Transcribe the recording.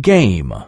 game.